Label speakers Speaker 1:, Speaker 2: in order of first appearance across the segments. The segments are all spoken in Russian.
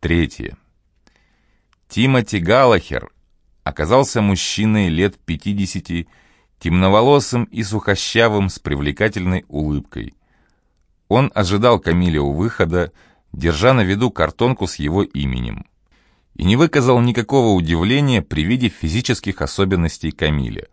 Speaker 1: Третье. Тимоти Галлахер оказался мужчиной лет 50, темноволосым и сухощавым с привлекательной улыбкой. Он ожидал Камиля у выхода, держа на виду картонку с его именем, и не выказал никакого удивления при виде физических особенностей Камиля.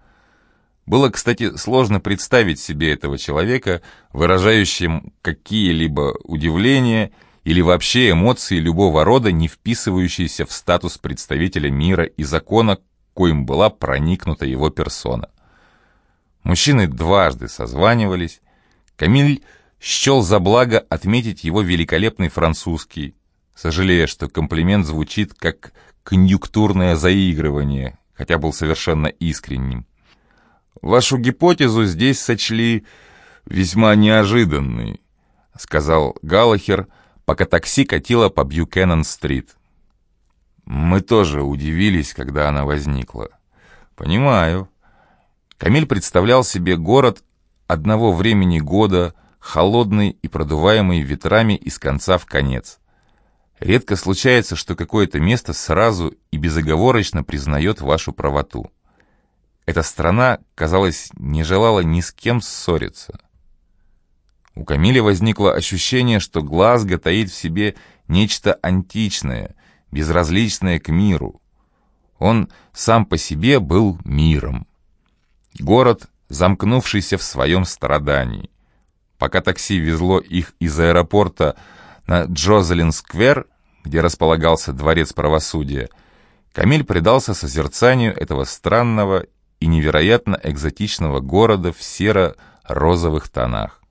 Speaker 1: Было, кстати, сложно представить себе этого человека, выражающим какие-либо удивления или вообще эмоции любого рода, не вписывающиеся в статус представителя мира и закона, коим была проникнута его персона. Мужчины дважды созванивались. Камиль счел за благо отметить его великолепный французский, сожалея, что комплимент звучит как конъюнктурное заигрывание, хотя был совершенно искренним. «Вашу гипотезу здесь сочли весьма неожиданной», — сказал Галлахер, пока такси катило по Бьюкеннон-стрит. «Мы тоже удивились, когда она возникла». «Понимаю». Камиль представлял себе город одного времени года, холодный и продуваемый ветрами из конца в конец. Редко случается, что какое-то место сразу и безоговорочно признает вашу правоту. Эта страна, казалось, не желала ни с кем ссориться. У Камиля возникло ощущение, что Глазго таит в себе нечто античное, безразличное к миру. Он сам по себе был миром. Город, замкнувшийся в своем страдании. Пока такси везло их из аэропорта на Джозелин-сквер, где располагался дворец правосудия, Камиль предался созерцанию этого странного и невероятно экзотичного города в серо-розовых тонах,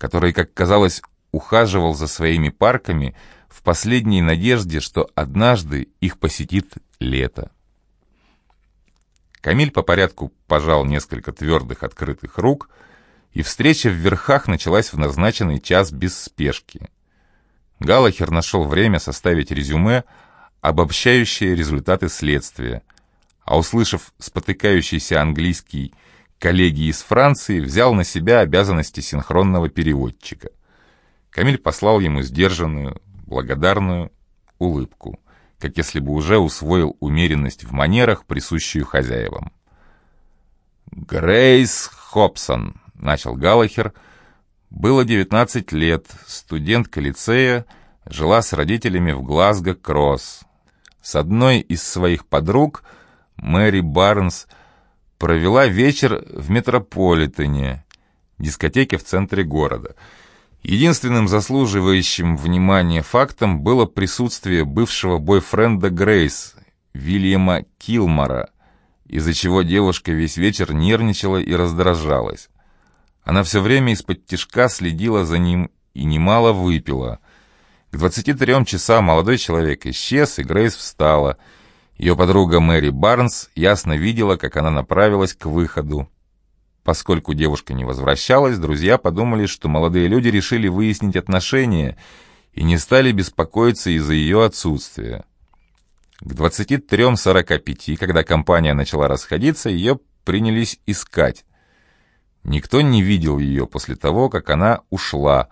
Speaker 1: который, как казалось, ухаживал за своими парками в последней надежде, что однажды их посетит лето. Камиль по порядку пожал несколько твердых открытых рук, и встреча в верхах началась в назначенный час без спешки. Галахер нашел время составить резюме, обобщающее результаты следствия – а услышав спотыкающийся английский коллеги из Франции, взял на себя обязанности синхронного переводчика. Камиль послал ему сдержанную, благодарную улыбку, как если бы уже усвоил умеренность в манерах, присущую хозяевам. «Грейс Хобсон», — начал Галлахер, — «было 19 лет, студентка лицея, жила с родителями в Глазго-Кросс. С одной из своих подруг — Мэри Барнс провела вечер в Метрополитене, дискотеке в центре города. Единственным заслуживающим внимания фактом было присутствие бывшего бойфренда Грейс, Вильяма Килмора, из-за чего девушка весь вечер нервничала и раздражалась. Она все время из-под тишка следила за ним и немало выпила. К 23 часам молодой человек исчез, и Грейс встала – ее подруга Мэри Барнс ясно видела, как она направилась к выходу. Поскольку девушка не возвращалась, друзья подумали, что молодые люди решили выяснить отношения и не стали беспокоиться из-за ее отсутствия. К 23.45, когда компания начала расходиться, ее принялись искать. Никто не видел ее после того, как она ушла.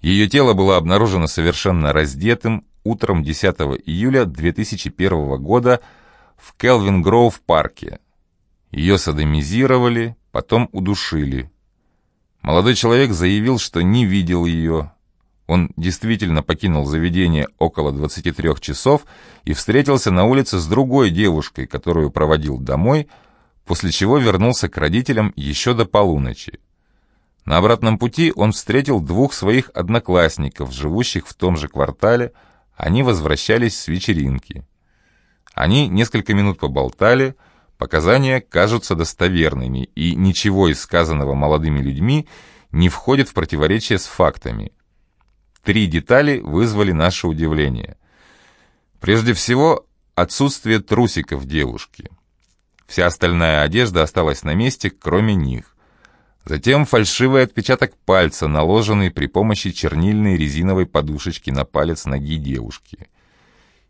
Speaker 1: Ее тело было обнаружено совершенно раздетым, утром 10 июля 2001 года в Келвин-Гроув парке. Ее садомизировали, потом удушили. Молодой человек заявил, что не видел ее. Он действительно покинул заведение около 23 часов и встретился на улице с другой девушкой, которую проводил домой, после чего вернулся к родителям еще до полуночи. На обратном пути он встретил двух своих одноклассников, живущих в том же квартале, они возвращались с вечеринки. Они несколько минут поболтали, показания кажутся достоверными, и ничего из сказанного молодыми людьми не входит в противоречие с фактами. Три детали вызвали наше удивление. Прежде всего, отсутствие трусиков девушки. Вся остальная одежда осталась на месте, кроме них. Затем фальшивый отпечаток пальца, наложенный при помощи чернильной резиновой подушечки на палец ноги девушки.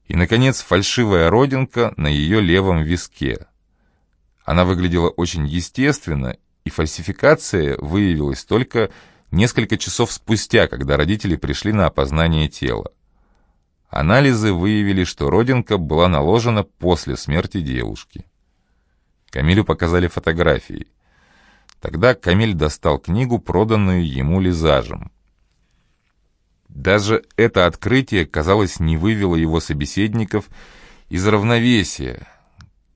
Speaker 1: И, наконец, фальшивая родинка на ее левом виске. Она выглядела очень естественно, и фальсификация выявилась только несколько часов спустя, когда родители пришли на опознание тела. Анализы выявили, что родинка была наложена после смерти девушки. Камилю показали фотографии. Тогда Камиль достал книгу, проданную ему лизажем. Даже это открытие, казалось, не вывело его собеседников из равновесия.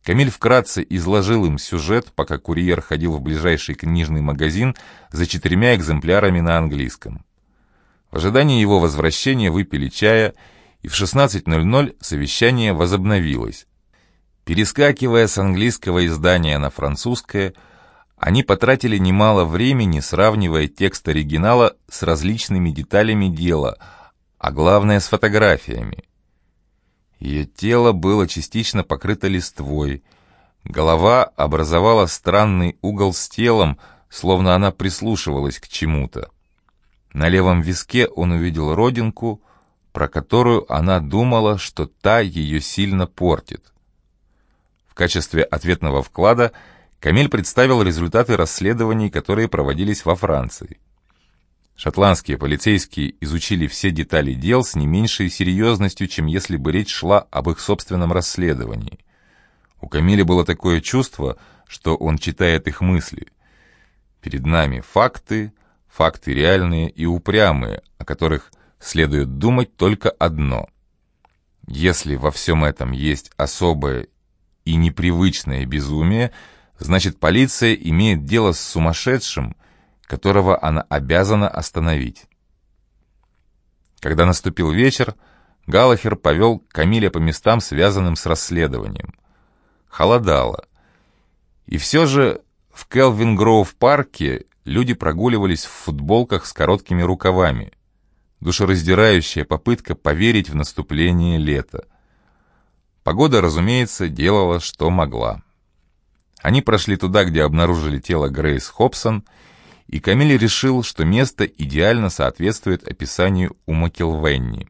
Speaker 1: Камиль вкратце изложил им сюжет, пока курьер ходил в ближайший книжный магазин за четырьмя экземплярами на английском. В ожидании его возвращения выпили чая, и в 16.00 совещание возобновилось. Перескакивая с английского издания на французское, они потратили немало времени, сравнивая текст оригинала с различными деталями дела, а главное с фотографиями. Ее тело было частично покрыто листвой, голова образовала странный угол с телом, словно она прислушивалась к чему-то. На левом виске он увидел родинку, про которую она думала, что та ее сильно портит. В качестве ответного вклада – Камиль представил результаты расследований, которые проводились во Франции. Шотландские полицейские изучили все детали дел с не меньшей серьезностью, чем если бы речь шла об их собственном расследовании. У Камиля было такое чувство, что он читает их мысли. Перед нами факты, факты реальные и упрямые, о которых следует думать только одно. Если во всем этом есть особое и непривычное безумие – Значит, полиция имеет дело с сумасшедшим, которого она обязана остановить. Когда наступил вечер, Галахер повел Камиля по местам, связанным с расследованием. Холодало. И все же в Келвин-Гроув-парке люди прогуливались в футболках с короткими рукавами. Душераздирающая попытка поверить в наступление лета. Погода, разумеется, делала, что могла. Они прошли туда, где обнаружили тело Грейс Хобсон, и Камиль решил, что место идеально соответствует описанию у Макилвенни.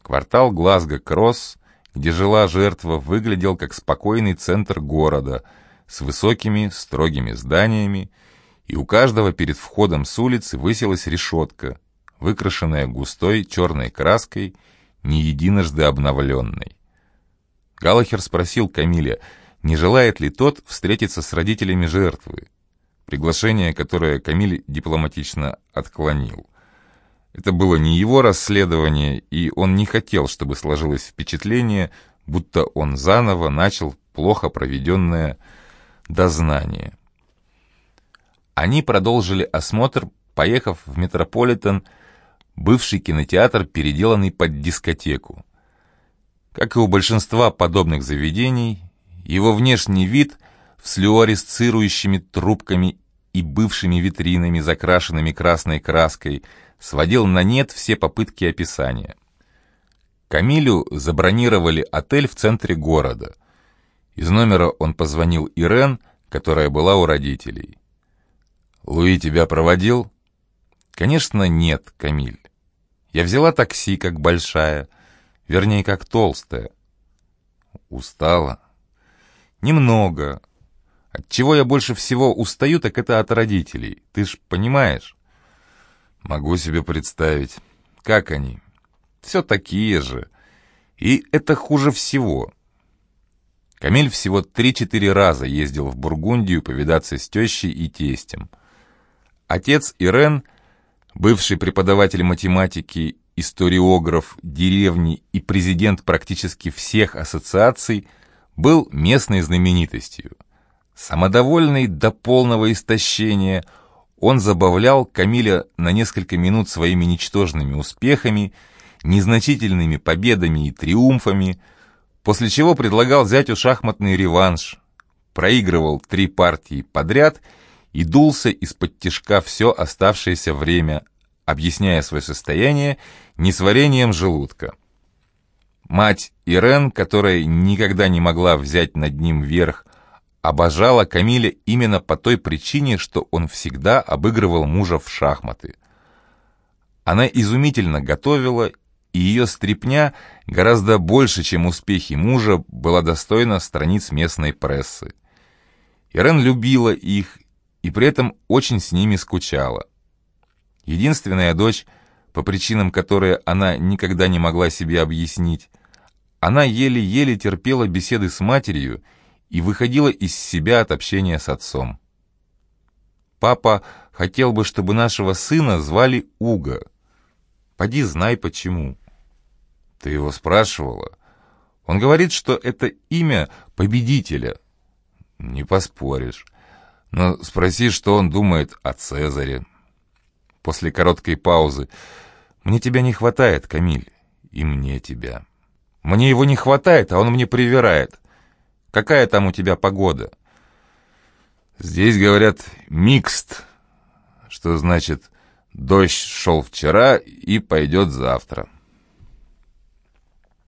Speaker 1: Квартал Глазго-Кросс, где жила жертва, выглядел как спокойный центр города с высокими строгими зданиями, и у каждого перед входом с улицы высилась решетка, выкрашенная густой черной краской, не единожды обновленной. Галахер спросил Камиля, не желает ли тот встретиться с родителями жертвы, приглашение, которое Камиль дипломатично отклонил. Это было не его расследование, и он не хотел, чтобы сложилось впечатление, будто он заново начал плохо проведенное дознание. Они продолжили осмотр, поехав в Метрополитен, бывший кинотеатр, переделанный под дискотеку. Как и у большинства подобных заведений, его внешний вид с флюоресцирующими трубками и бывшими витринами, закрашенными красной краской, сводил на нет все попытки описания. Камилю забронировали отель в центре города. Из номера он позвонил Ирен, которая была у родителей. «Луи тебя проводил?» «Конечно, нет, Камиль. Я взяла такси, как большая, вернее, как толстая. Устала. Немного. От чего я больше всего устаю, так это от родителей. Ты ж понимаешь? Могу себе представить. Как они? Все такие же. И это хуже всего. Камиль всего три-четыре раза ездил в Бургундию повидаться с тещей и тестем. Отец Ирен, бывший преподаватель математики, историограф деревни и президент практически всех ассоциаций – был местной знаменитостью. Самодовольный до полного истощения, он забавлял Камиля на несколько минут своими ничтожными успехами, незначительными победами и триумфами, после чего предлагал зятю шахматный реванш, проигрывал три партии подряд и дулся из-под тишка все оставшееся время, объясняя свое состояние несварением желудка. Мать Ирен, которая никогда не могла взять над ним верх, обожала Камиля именно по той причине, что он всегда обыгрывал мужа в шахматы. Она изумительно готовила, и ее стрипня гораздо больше, чем успехи мужа, была достойна страниц местной прессы. Ирен любила их и при этом очень с ними скучала. Единственная дочь по причинам, которые она никогда не могла себе объяснить. Она еле-еле терпела беседы с матерью и выходила из себя от общения с отцом. Папа хотел бы, чтобы нашего сына звали Уга. Поди знай почему. Ты его спрашивала? Он говорит, что это имя победителя. Не поспоришь. Но спроси, что он думает о Цезаре. После короткой паузы. Мне тебя не хватает, Камиль, и мне тебя. Мне его не хватает, а он мне привирает. Какая там у тебя погода? Здесь говорят «микст», что значит «дождь шел вчера и пойдет завтра».